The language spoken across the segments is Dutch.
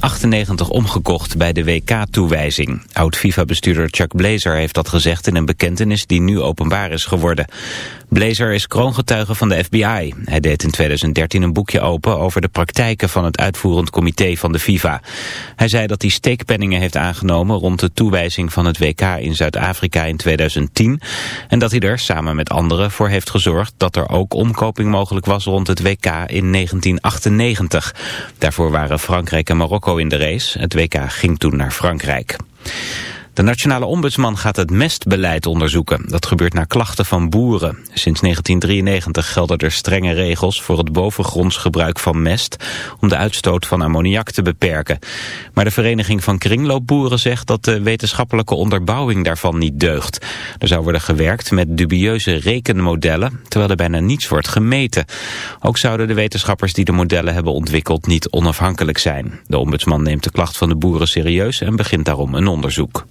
98 omgekocht bij de WK-toewijzing. Oud-FIFA-bestuurder Chuck Blazer heeft dat gezegd in een bekentenis die nu openbaar is geworden. Blazer is kroongetuige van de FBI. Hij deed in 2013 een boekje open over de praktijken van het uitvoerend comité van de FIFA. Hij zei dat hij steekpenningen heeft aangenomen rond de toewijzing van het WK in Zuid-Afrika in 2010. En dat hij er samen met anderen voor heeft gezorgd dat er ook omkoping mogelijk was rond het WK in 1998. Daarvoor waren Frankrijk en Marokko in de race. Het WK ging toen naar Frankrijk. De nationale ombudsman gaat het mestbeleid onderzoeken. Dat gebeurt naar klachten van boeren. Sinds 1993 gelden er strenge regels voor het bovengronds gebruik van mest... om de uitstoot van ammoniak te beperken. Maar de Vereniging van Kringloopboeren zegt dat de wetenschappelijke onderbouwing daarvan niet deugt. Er zou worden gewerkt met dubieuze rekenmodellen, terwijl er bijna niets wordt gemeten. Ook zouden de wetenschappers die de modellen hebben ontwikkeld niet onafhankelijk zijn. De ombudsman neemt de klacht van de boeren serieus en begint daarom een onderzoek.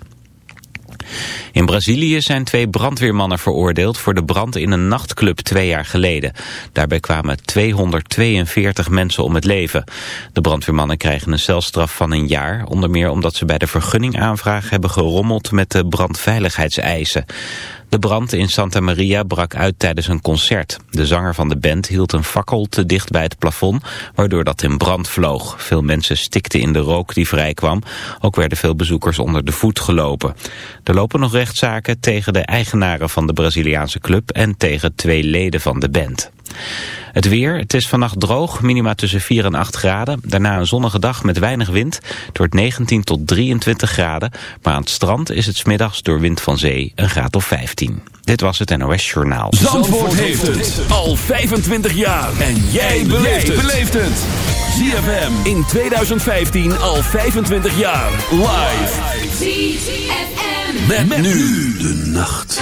In Brazilië zijn twee brandweermannen veroordeeld voor de brand in een nachtclub twee jaar geleden. Daarbij kwamen 242 mensen om het leven. De brandweermannen krijgen een celstraf van een jaar, onder meer omdat ze bij de vergunningaanvraag hebben gerommeld met de brandveiligheidseisen. De brand in Santa Maria brak uit tijdens een concert. De zanger van de band hield een fakkel te dicht bij het plafond, waardoor dat in brand vloog. Veel mensen stikten in de rook die vrijkwam. Ook werden veel bezoekers onder de voet gelopen. Er lopen nog rechtszaken tegen de eigenaren van de Braziliaanse club en tegen twee leden van de band. Het weer, het is vannacht droog, minima tussen 4 en 8 graden. Daarna een zonnige dag met weinig wind. Het wordt 19 tot 23 graden. Maar aan het strand is het smiddags door wind van zee een graad of 15. Dit was het NOS Journaal. Zandvoort, heeft het al 25 jaar. En jij beleeft het. ZFM in 2015 al 25 jaar. Live. ZFM. met nu de nacht.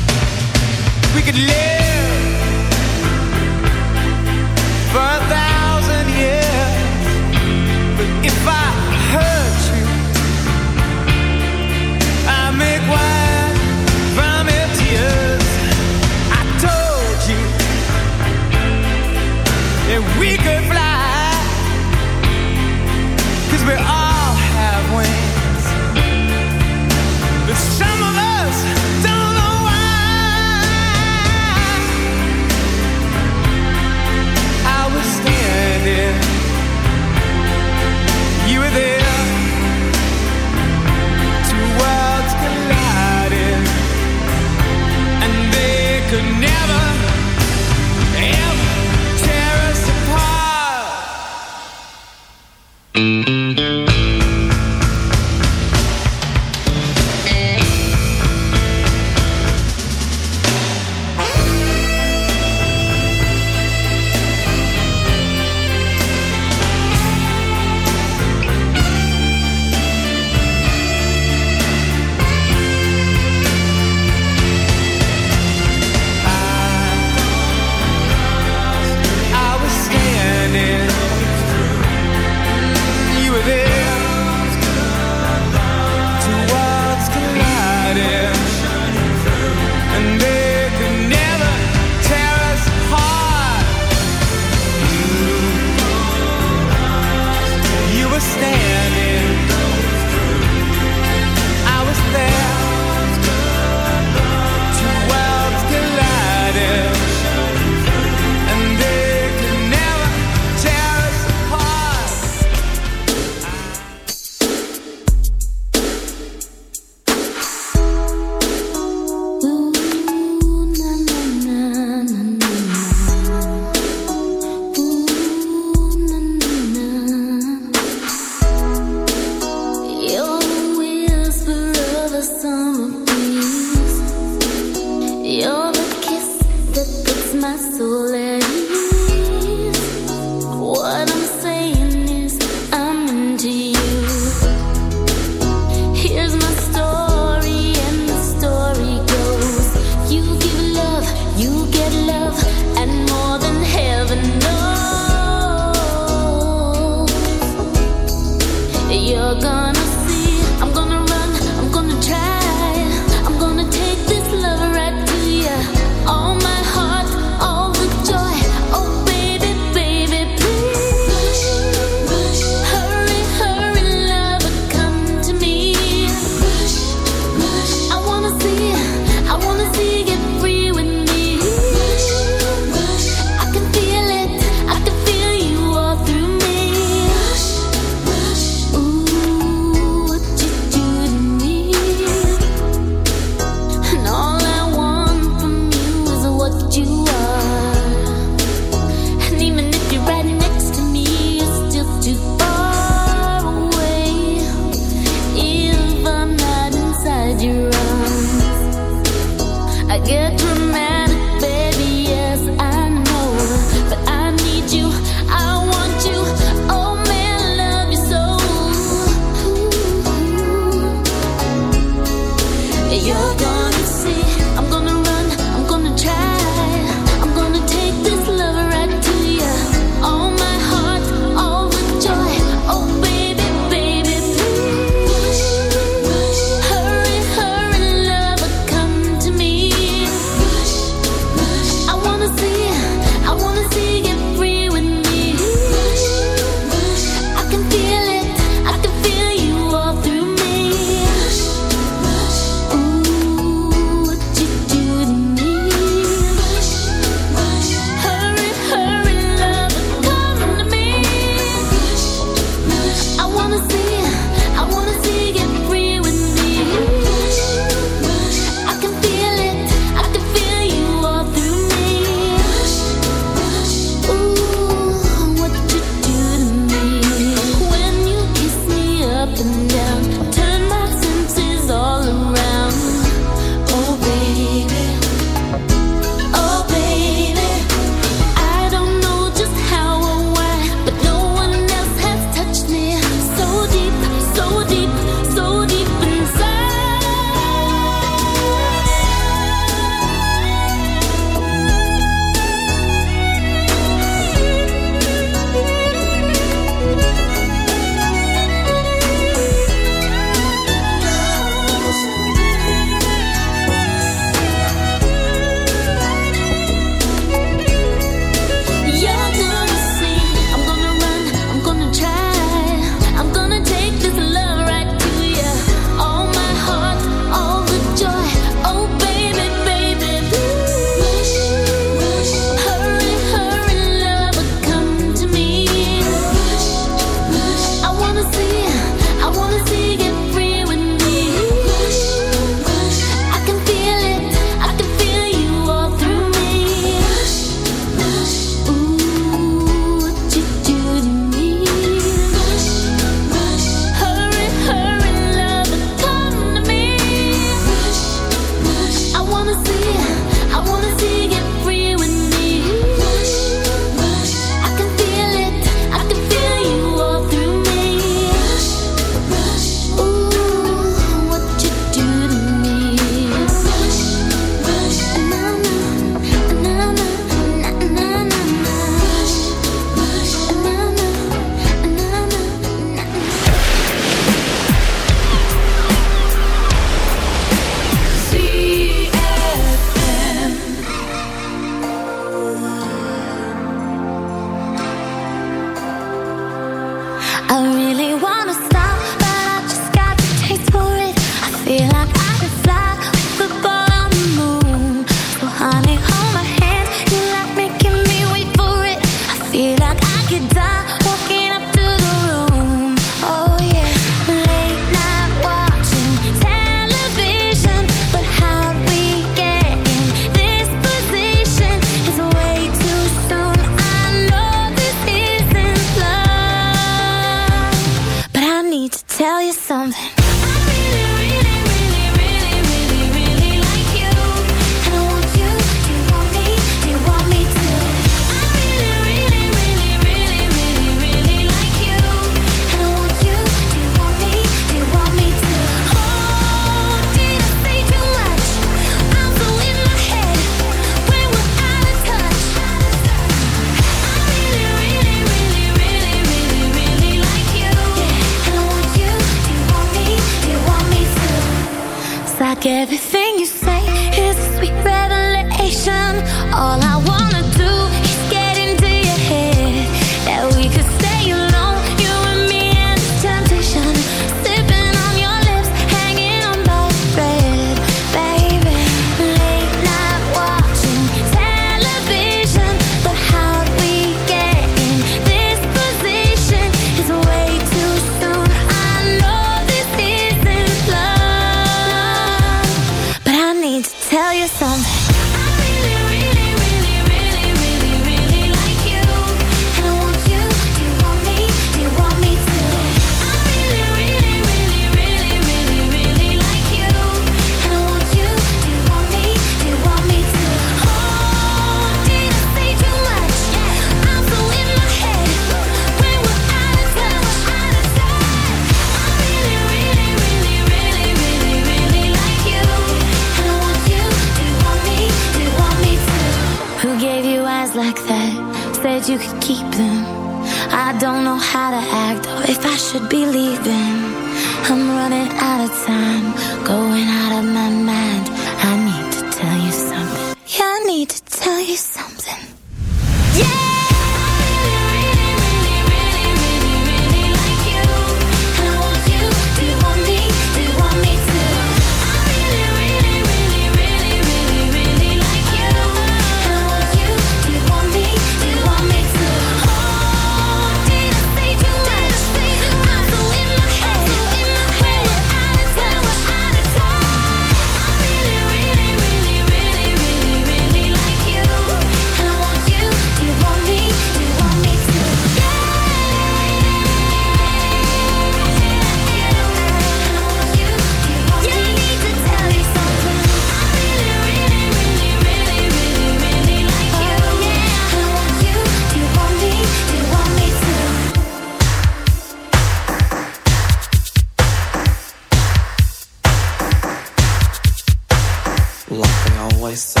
Always say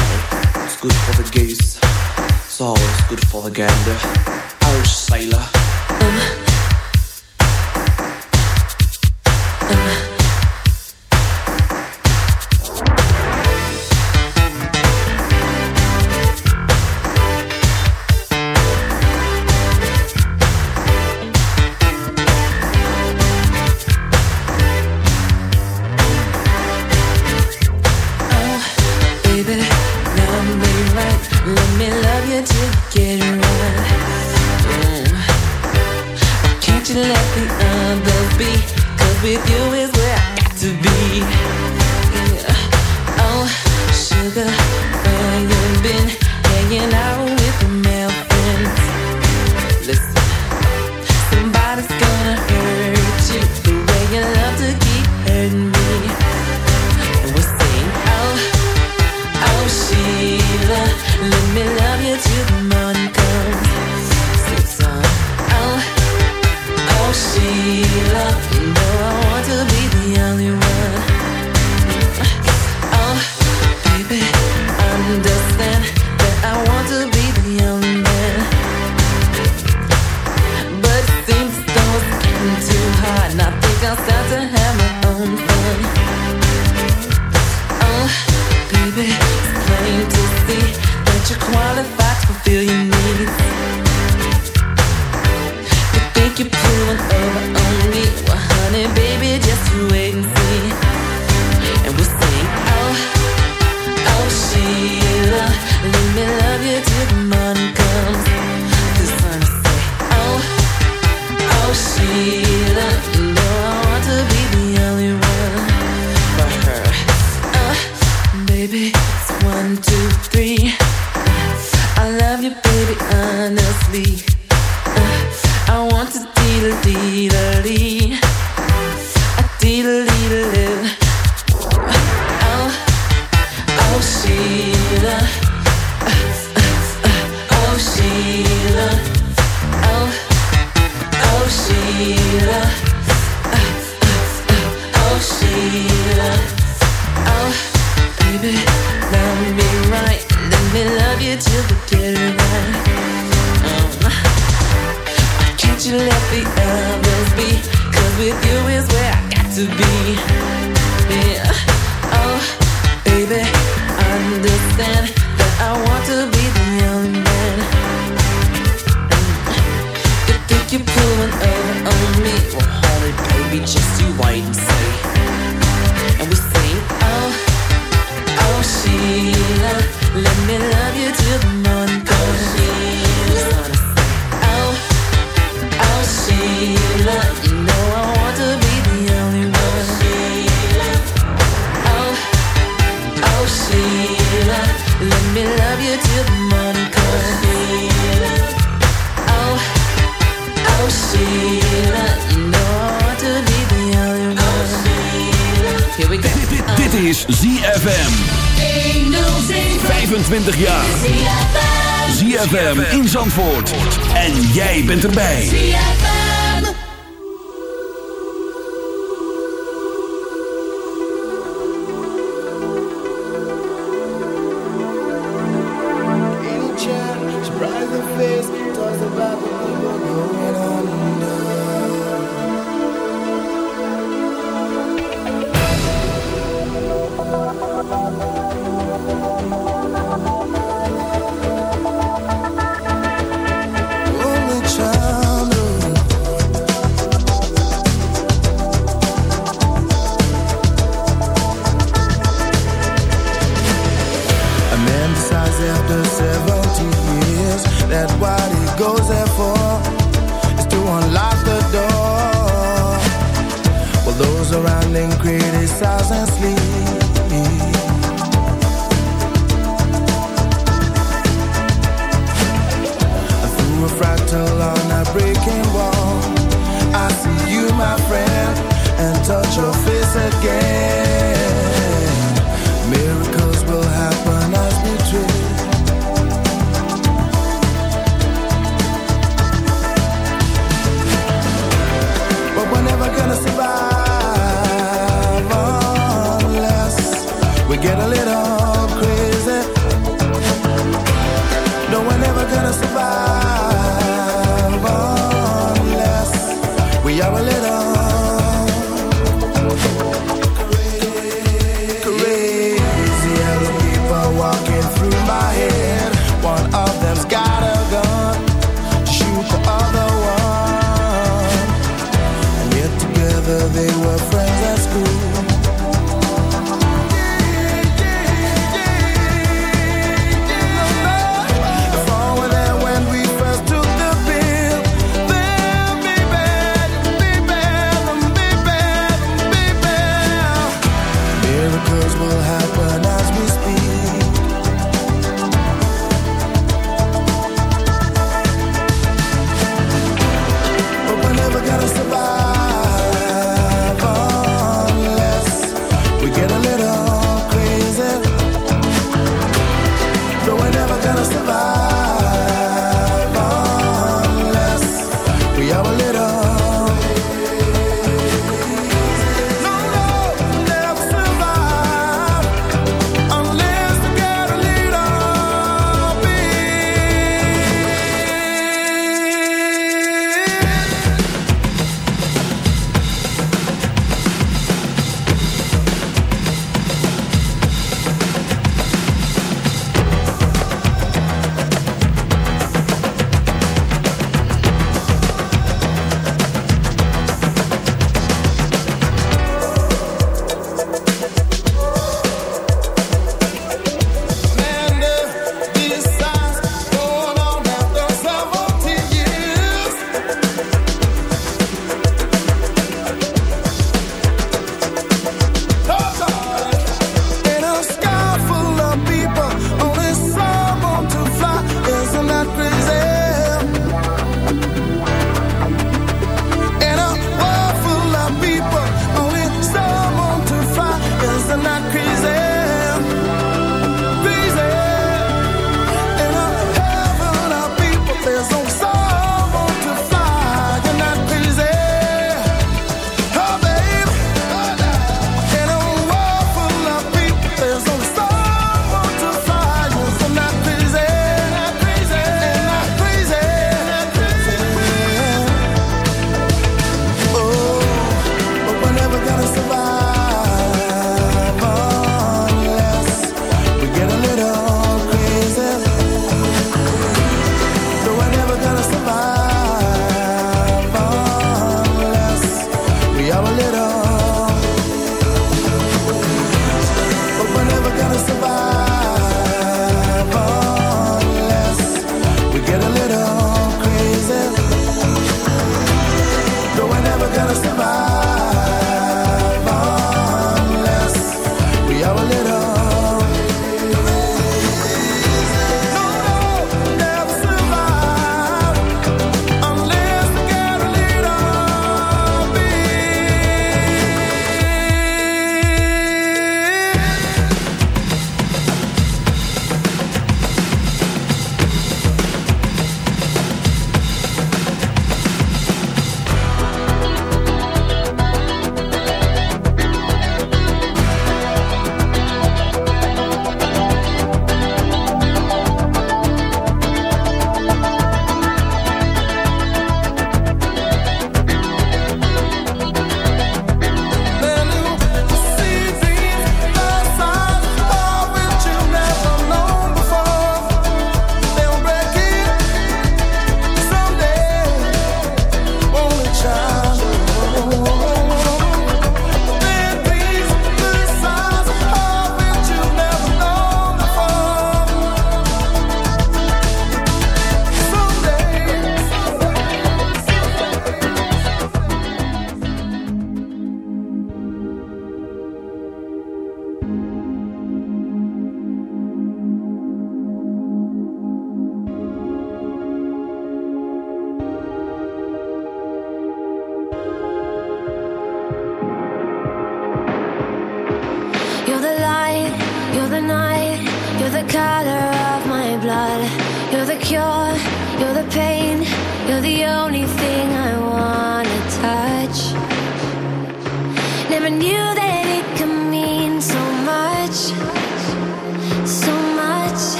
it's good for the goose, it's always good for the gander. Irish sailor. Um. see that.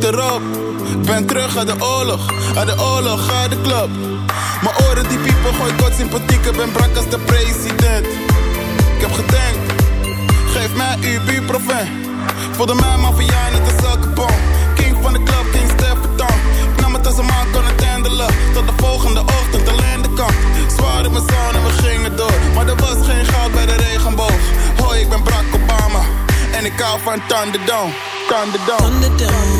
Ik Ben terug uit de oorlog, uit de oorlog, uit de club. Mijn oren die piepen, gooi kort sympathieke, ben brak als de president. Ik heb gedenkt, geef mij uw buurproven. Voelde mij maar voor jij net een. King van de club, King Stefan. Ik nam het als een man kon het handelen. Tot de volgende ochtend alleen de kant. Zwaar in mijn zon en we gingen door. Maar er was geen goud bij de regenboog. Hoi, ik ben Barack Obama. En ik hou van Thunderdome, Thunderdome. Thunderdome.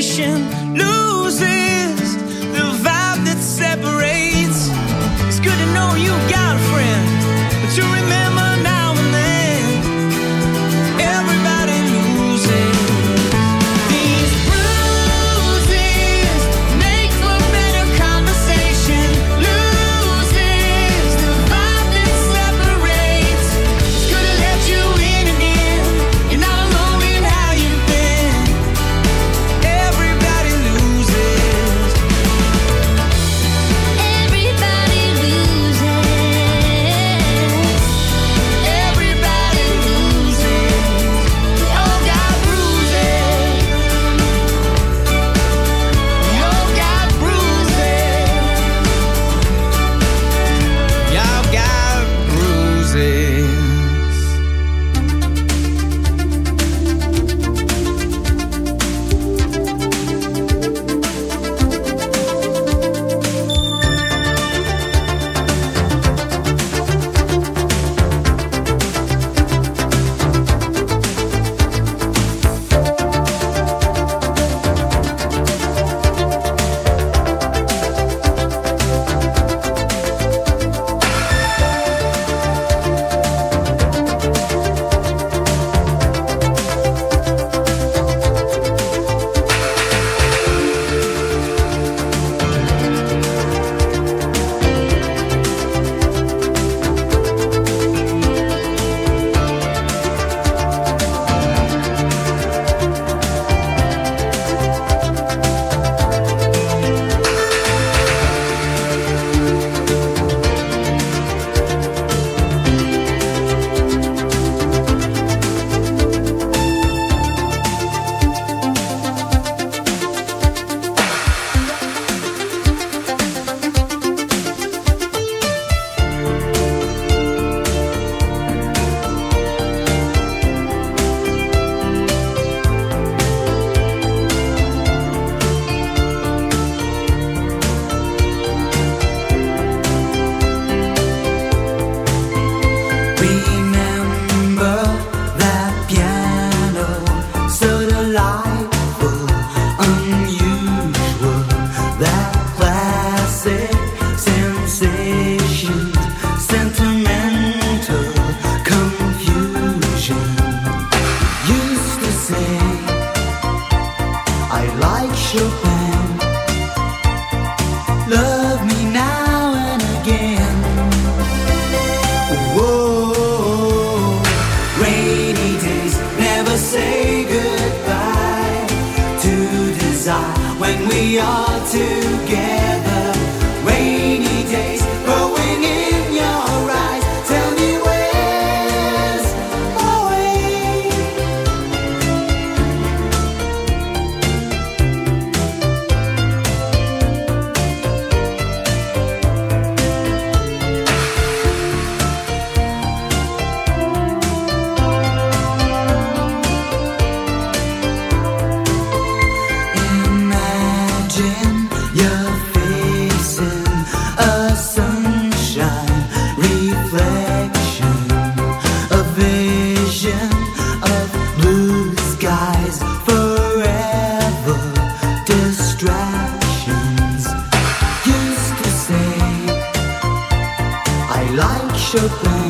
losing. Chopin.